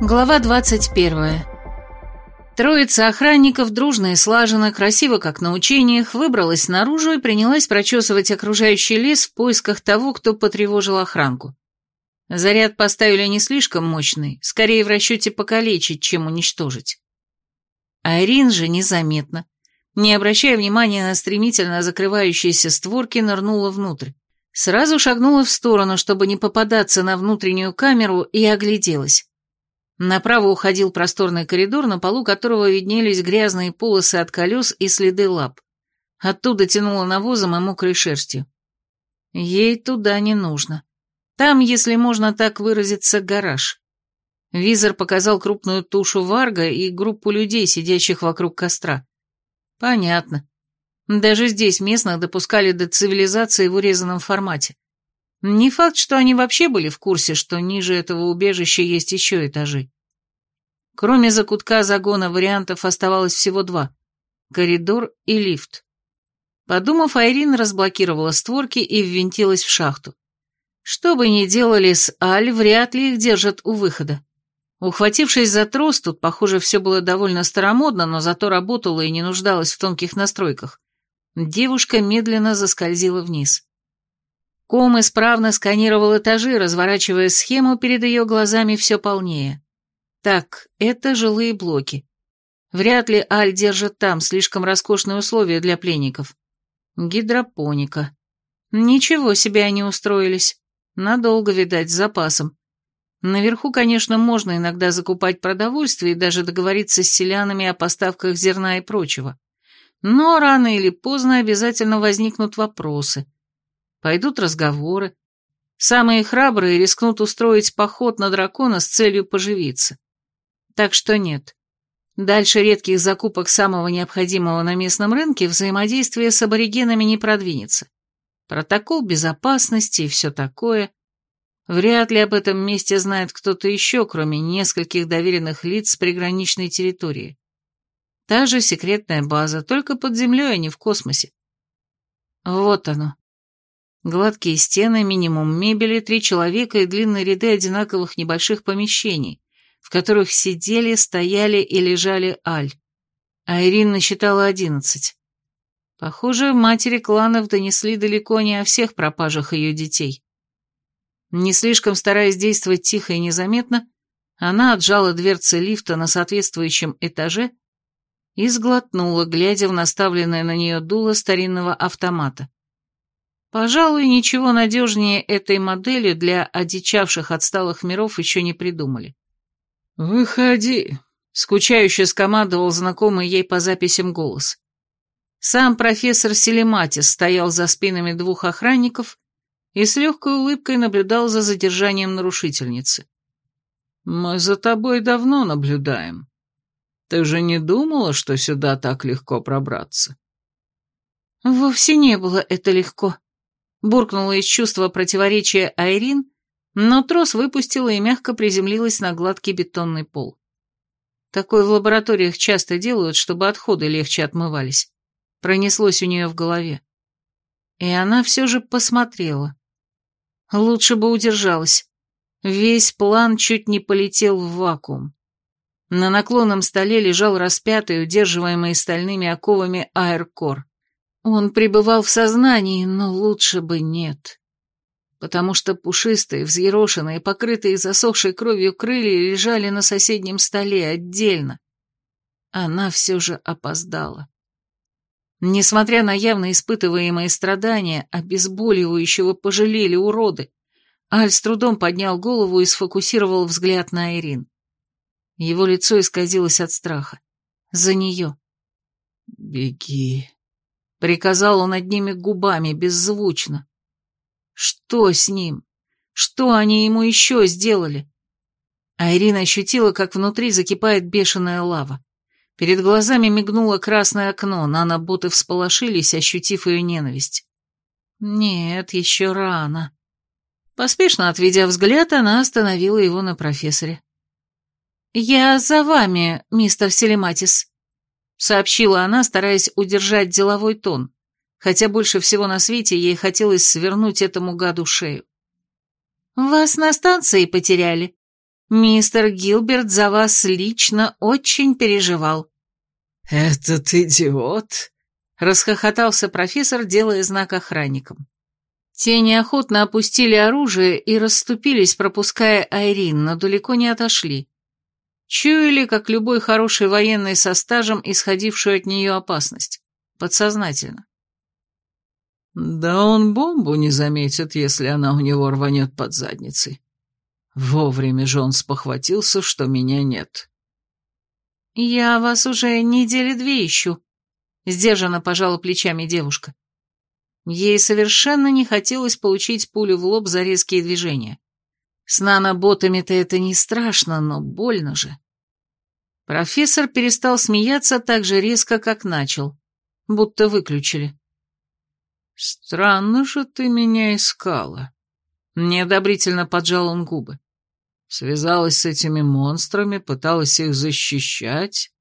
Глава 21. Троица охранников, дружно и слаженно, красиво как на учениях, выбралась наружу и принялась прочесывать окружающий лес в поисках того, кто потревожил охранку. Заряд поставили не слишком мощный, скорее в расчете покалечить, чем уничтожить. Айрин же незаметно, не обращая внимания на стремительно закрывающиеся створки, нырнула внутрь. Сразу шагнула в сторону, чтобы не попадаться на внутреннюю камеру, и огляделась. Направо уходил просторный коридор, на полу которого виднелись грязные полосы от колес и следы лап. Оттуда тянуло навозом и мокрой шерстью. Ей туда не нужно. Там, если можно так выразиться, гараж. Визор показал крупную тушу варга и группу людей, сидящих вокруг костра. Понятно. Даже здесь местных допускали до цивилизации в урезанном формате. Не факт, что они вообще были в курсе, что ниже этого убежища есть еще этажи. Кроме закутка загона вариантов оставалось всего два – коридор и лифт. Подумав, Айрин разблокировала створки и ввинтилась в шахту. Что бы ни делали с Аль, вряд ли их держат у выхода. Ухватившись за трос, тут, похоже, все было довольно старомодно, но зато работало и не нуждалось в тонких настройках. Девушка медленно заскользила вниз. Ком исправно сканировал этажи, разворачивая схему перед ее глазами все полнее. Так, это жилые блоки. Вряд ли Аль держит там, слишком роскошные условия для пленников. Гидропоника. Ничего себе они устроились. Надолго, видать, с запасом. Наверху, конечно, можно иногда закупать продовольствие и даже договориться с селянами о поставках зерна и прочего. Но рано или поздно обязательно возникнут вопросы. Пойдут разговоры. Самые храбрые рискнут устроить поход на дракона с целью поживиться. Так что нет. Дальше редких закупок самого необходимого на местном рынке взаимодействие с аборигенами не продвинется. Протокол безопасности и все такое. Вряд ли об этом месте знает кто-то еще, кроме нескольких доверенных лиц с приграничной территории. Та же секретная база, только под землей, а не в космосе. Вот оно. Гладкие стены, минимум мебели, три человека и длинные ряды одинаковых небольших помещений, в которых сидели, стояли и лежали Аль. А Ирина насчитала одиннадцать. Похоже, матери кланов донесли далеко не о всех пропажах ее детей. Не слишком стараясь действовать тихо и незаметно, она отжала дверцы лифта на соответствующем этаже и сглотнула, глядя в наставленное на нее дуло старинного автомата. Пожалуй, ничего надежнее этой модели для одичавших отсталых миров еще не придумали. «Выходи», — скучающе скомандовал знакомый ей по записям голос. Сам профессор Селематис стоял за спинами двух охранников и с легкой улыбкой наблюдал за задержанием нарушительницы. «Мы за тобой давно наблюдаем. Ты же не думала, что сюда так легко пробраться?» «Вовсе не было это легко», буркнула из чувства противоречия Айрин, но трос выпустила и мягко приземлилась на гладкий бетонный пол. Такое в лабораториях часто делают, чтобы отходы легче отмывались. Пронеслось у нее в голове. И она все же посмотрела. Лучше бы удержалась. Весь план чуть не полетел в вакуум. На наклонном столе лежал распятый, удерживаемый стальными оковами аэркор. Он пребывал в сознании, но лучше бы нет. Потому что пушистые, взъерошенные, покрытые засохшей кровью крылья лежали на соседнем столе отдельно. Она все же опоздала. Несмотря на явно испытываемые страдания, обезболивающего пожалели уроды, Аль с трудом поднял голову и сфокусировал взгляд на Ирин. Его лицо исказилось от страха. За нее. «Беги», Приказал он одними губами, беззвучно. Что с ним? Что они ему еще сделали? А Ирина ощутила, как внутри закипает бешеная лава. Перед глазами мигнуло красное окно, наноботы всполошились, ощутив ее ненависть. Нет, еще рано. Поспешно отведя взгляд, она остановила его на профессоре. «Я за вами, мистер Селематис», сообщила она, стараясь удержать деловой тон, хотя больше всего на свете ей хотелось свернуть этому гаду шею. «Вас на станции потеряли. Мистер Гилберт за вас лично очень переживал». «Этот идиот!» — расхохотался профессор, делая знак охранникам. Те неохотно опустили оружие и расступились, пропуская Айрин, но далеко не отошли. Чуяли, как любой хороший военный со стажем, исходившую от нее опасность. Подсознательно. Да он бомбу не заметит, если она у него рванет под задницей. Вовремя же он спохватился, что меня нет. «Я вас уже недели две ищу», — сдержанно пожала плечами девушка. Ей совершенно не хотелось получить пулю в лоб за резкие движения. С наноботами-то это не страшно, но больно же. Профессор перестал смеяться так же резко, как начал, будто выключили. «Странно же ты меня искала», — неодобрительно поджал он губы. «Связалась с этими монстрами, пыталась их защищать».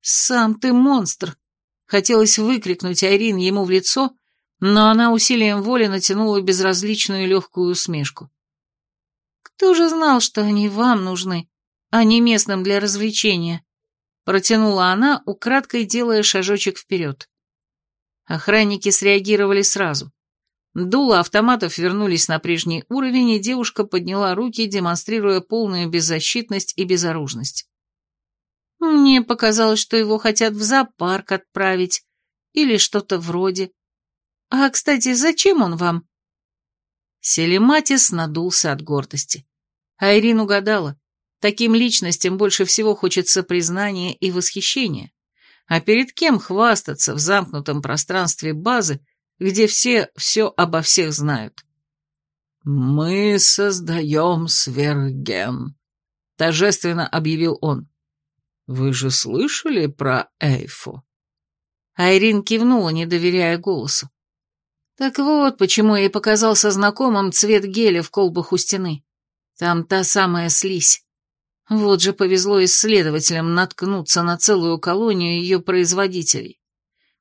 «Сам ты монстр!» — хотелось выкрикнуть Айрин ему в лицо, но она усилием воли натянула безразличную легкую усмешку. «Кто же знал, что они вам нужны, а не местным для развлечения?» Протянула она, украдкой делая шажочек вперед. Охранники среагировали сразу. Дула автоматов вернулись на прежний уровень, и девушка подняла руки, демонстрируя полную беззащитность и безоружность. Мне показалось, что его хотят в зоопарк отправить, или что-то вроде. А, кстати, зачем он вам?» Селематис надулся от гордости. А Ирин угадала. Таким личностям больше всего хочется признания и восхищения. А перед кем хвастаться в замкнутом пространстве базы, где все все обо всех знают? «Мы создаем сверхген», — торжественно объявил он. «Вы же слышали про Эйфу?» Айрин кивнула, не доверяя голосу. Так вот, почему ей показался знакомым цвет геля в колбах у стены. Там та самая слизь. Вот же повезло исследователям наткнуться на целую колонию ее производителей.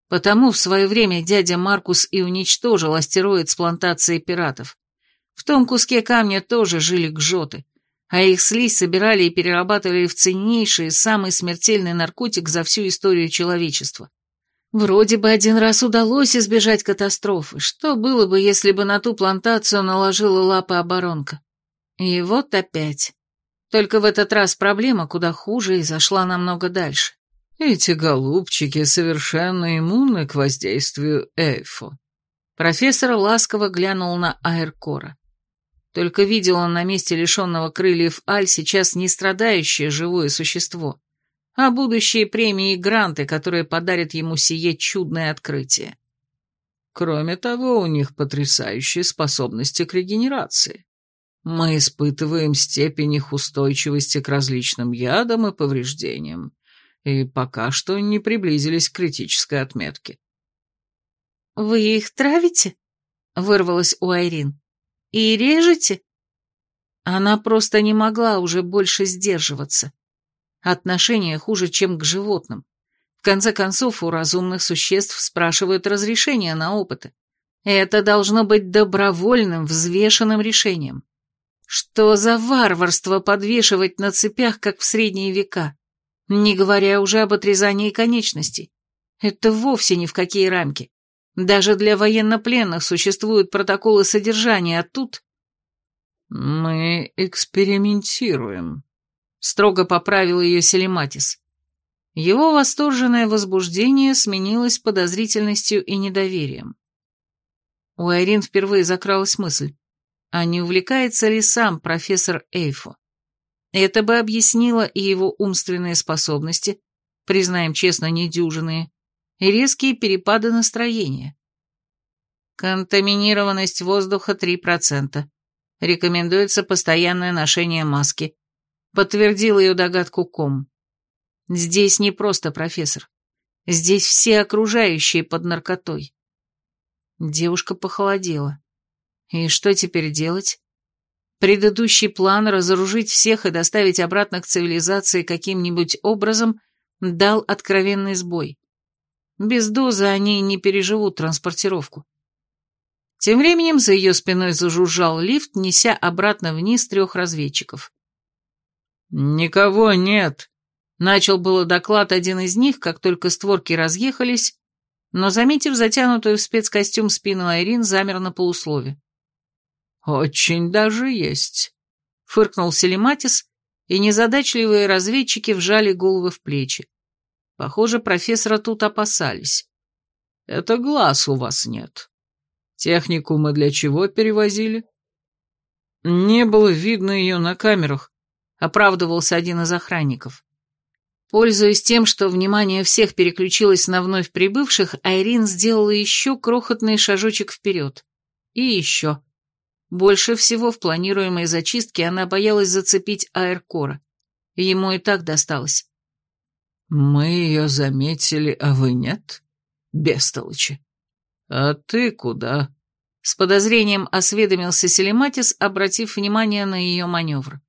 Потому в свое время дядя Маркус и уничтожил астероид с плантацией пиратов. В том куске камня тоже жили гжоты, а их слизь собирали и перерабатывали в ценнейший, самый смертельный наркотик за всю историю человечества. Вроде бы один раз удалось избежать катастрофы. Что было бы, если бы на ту плантацию наложила лапы оборонка? И вот опять. Только в этот раз проблема куда хуже и зашла намного дальше. Эти голубчики совершенно иммунны к воздействию Эйфу. Профессор ласково глянул на Аэркора. Только видел он на месте лишенного крыльев Аль сейчас не страдающее живое существо, а будущие премии и гранты, которые подарят ему сие чудное открытие. Кроме того, у них потрясающие способности к регенерации. Мы испытываем степень их устойчивости к различным ядам и повреждениям, и пока что не приблизились к критической отметке. «Вы их травите?» — вырвалась у Айрин. «И режете?» Она просто не могла уже больше сдерживаться. Отношение хуже, чем к животным. В конце концов, у разумных существ спрашивают разрешение на опыты. Это должно быть добровольным, взвешенным решением. Что за варварство подвешивать на цепях, как в средние века? Не говоря уже об отрезании конечностей. Это вовсе ни в какие рамки. Даже для военнопленных существуют протоколы содержания, а тут... Мы экспериментируем, строго поправил ее Селематис. Его восторженное возбуждение сменилось подозрительностью и недоверием. У Айрин впервые закралась мысль, а не увлекается ли сам профессор Эйфо? Это бы объяснило и его умственные способности, признаем честно, недюжинные, и резкие перепады настроения. Контаминированность воздуха 3%. Рекомендуется постоянное ношение маски подтвердил ее догадку Ком. Здесь не просто профессор. Здесь все окружающие под наркотой. Девушка похолодела. И что теперь делать? Предыдущий план разоружить всех и доставить обратно к цивилизации каким-нибудь образом дал откровенный сбой. Без дозы они не переживут транспортировку. Тем временем за ее спиной зажужжал лифт, неся обратно вниз трех разведчиков. «Никого нет», — начал было доклад один из них, как только створки разъехались, но, заметив затянутую в спецкостюм спину Айрин, замер на полуслове. «Очень даже есть», — фыркнул Селематис, и незадачливые разведчики вжали головы в плечи. Похоже, профессора тут опасались. «Это глаз у вас нет. Технику мы для чего перевозили?» «Не было видно ее на камерах», — оправдывался один из охранников. Пользуясь тем, что внимание всех переключилось на вновь прибывших, Айрин сделала еще крохотный шажочек вперед. И еще. Больше всего в планируемой зачистке она боялась зацепить Аэркора. Ему и так досталось. «Мы ее заметили, а вы нет? Бестолочи. А ты куда?» С подозрением осведомился Селематис, обратив внимание на ее маневр.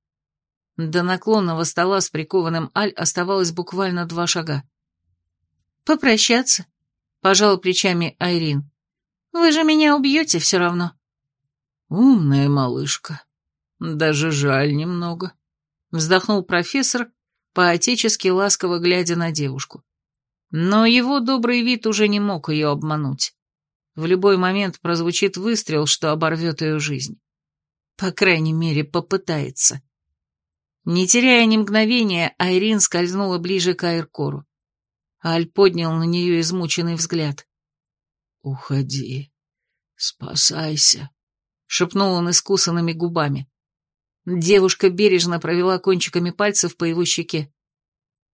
До наклонного стола с прикованным Аль оставалось буквально два шага. «Попрощаться», — пожал плечами Айрин. «Вы же меня убьете все равно». «Умная малышка. Даже жаль немного», — вздохнул профессор, поотечески ласково глядя на девушку. Но его добрый вид уже не мог ее обмануть. В любой момент прозвучит выстрел, что оборвет ее жизнь. По крайней мере, попытается. Не теряя ни мгновения, Айрин скользнула ближе к Айркору. Аль поднял на нее измученный взгляд. «Уходи, спасайся», — шепнул он искусанными губами. Девушка бережно провела кончиками пальцев по его щеке.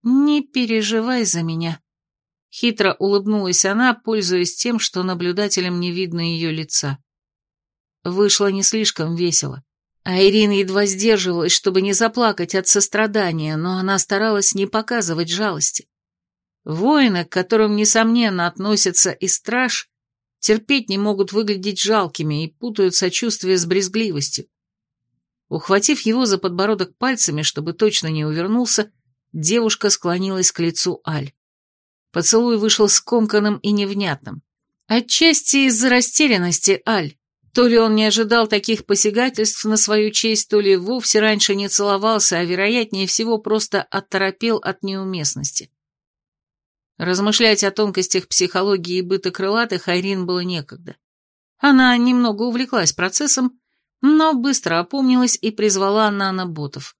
«Не переживай за меня», — хитро улыбнулась она, пользуясь тем, что наблюдателям не видно ее лица. Вышло не слишком весело. А Ирина едва сдерживалась, чтобы не заплакать от сострадания, но она старалась не показывать жалости. Воины, к которым, несомненно, относятся и страж, терпеть не могут выглядеть жалкими и путают сочувствие с брезгливостью. Ухватив его за подбородок пальцами, чтобы точно не увернулся, девушка склонилась к лицу Аль. Поцелуй вышел скомканным и невнятным. Отчасти из-за растерянности Аль. То ли он не ожидал таких посягательств на свою честь, то ли вовсе раньше не целовался, а вероятнее всего просто оторопел от неуместности. Размышлять о тонкостях психологии и быта крылатых Айрин было некогда. Она немного увлеклась процессом, но быстро опомнилась и призвала наноботов.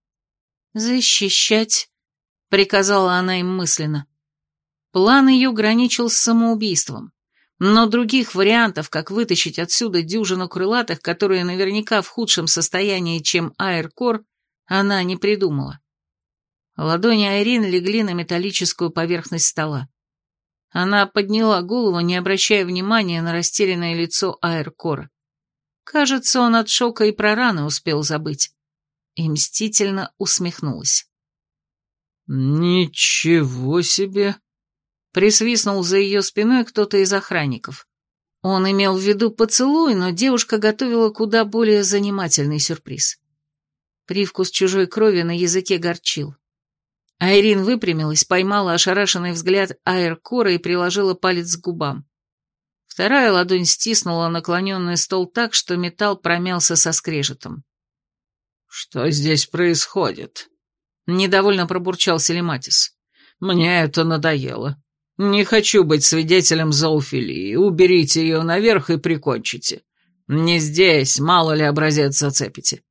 «Защищать», — приказала она им мысленно. План ее граничил с самоубийством. Но других вариантов, как вытащить отсюда дюжину крылатых, которые наверняка в худшем состоянии, чем Аэркор, она не придумала. Ладони Айрин легли на металлическую поверхность стола. Она подняла голову, не обращая внимания на растерянное лицо Аэркора. Кажется, он от шока и про раны успел забыть. И мстительно усмехнулась. «Ничего себе!» Присвистнул за ее спиной кто-то из охранников. Он имел в виду поцелуй, но девушка готовила куда более занимательный сюрприз. Привкус чужой крови на языке горчил. Айрин выпрямилась, поймала ошарашенный взгляд Айркора и приложила палец к губам. Вторая ладонь стиснула наклоненный стол так, что металл промялся со скрежетом. «Что здесь происходит?» — недовольно пробурчал Селематис. «Мне это надоело. «Не хочу быть свидетелем зоофилии. Уберите ее наверх и прикончите. Не здесь, мало ли образец зацепите».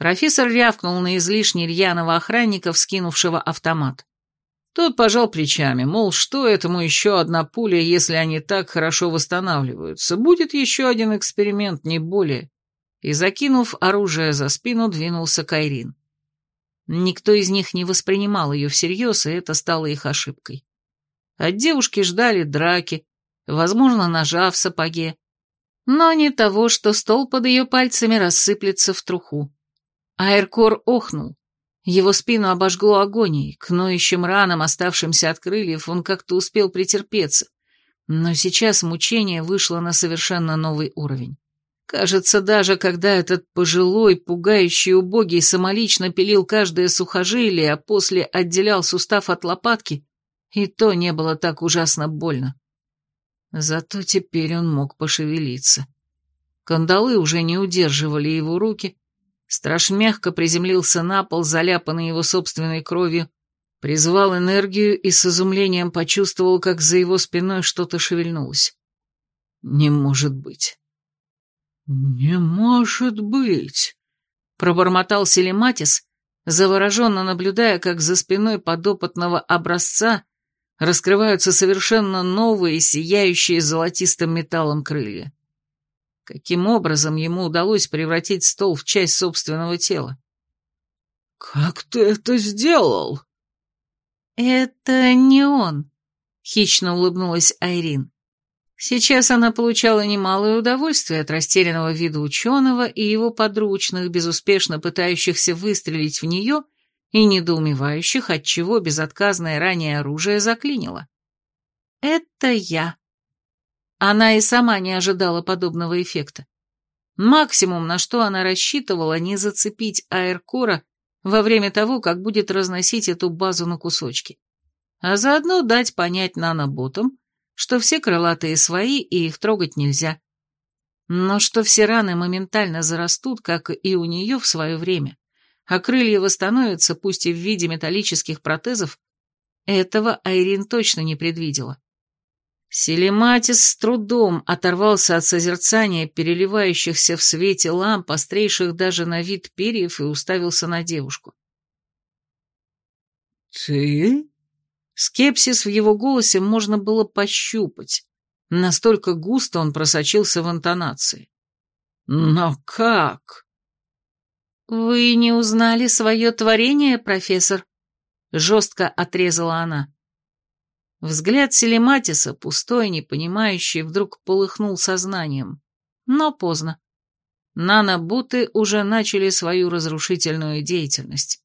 Профессор рявкнул на излишне рьяного охранника, вскинувшего автомат. Тот пожал плечами, мол, что этому еще одна пуля, если они так хорошо восстанавливаются. Будет еще один эксперимент, не более. И, закинув оружие за спину, двинулся к Айрин. Никто из них не воспринимал ее всерьез, и это стало их ошибкой. От девушки ждали драки, возможно, ножа в сапоге, но не того, что стол под ее пальцами рассыплется в труху. Аэркор охнул. Его спину обожгло агонией, к ноющим ранам, оставшимся от крыльев, он как-то успел претерпеться, но сейчас мучение вышло на совершенно новый уровень. Кажется, даже когда этот пожилой, пугающий убогий самолично пилил каждое сухожилие, а после отделял сустав от лопатки, и то не было так ужасно больно. Зато теперь он мог пошевелиться. Кандалы уже не удерживали его руки, Страж мягко приземлился на пол, заляпанный его собственной кровью, призвал энергию и с изумлением почувствовал, как за его спиной что-то шевельнулось. «Не может быть!» «Не может быть!» — пробормотал Селематис, завороженно наблюдая, как за спиной подопытного образца раскрываются совершенно новые, сияющие золотистым металлом крылья. Каким образом ему удалось превратить стол в часть собственного тела? «Как ты это сделал?» «Это не он», — хищно улыбнулась Айрин. Сейчас она получала немалое удовольствие от растерянного вида ученого и его подручных, безуспешно пытающихся выстрелить в нее и недоумевающих, отчего безотказное ранее оружие заклинило. «Это я», она и сама не ожидала подобного эффекта. Максимум, на что она рассчитывала, не зацепить Аэркора во время того, как будет разносить эту базу на кусочки. А заодно дать понять наноботам, что все крылатые свои и их трогать нельзя. Но что все раны моментально зарастут, как и у нее в свое время, а крылья восстановятся, пусть и в виде металлических протезов, этого Айрин точно не предвидела. Селематис с трудом оторвался от созерцания переливающихся в свете ламп, острейших даже на вид перьев, и уставился на девушку. «Ты?» Скепсис в его голосе можно было пощупать. Настолько густо он просочился в интонации. «Но как?» «Вы не узнали свое творение, профессор?» Жестко отрезала она. Взгляд Селематиса, пустой, непонимающий, вдруг полыхнул сознанием. Но поздно. Нанобуты уже начали свою разрушительную деятельность.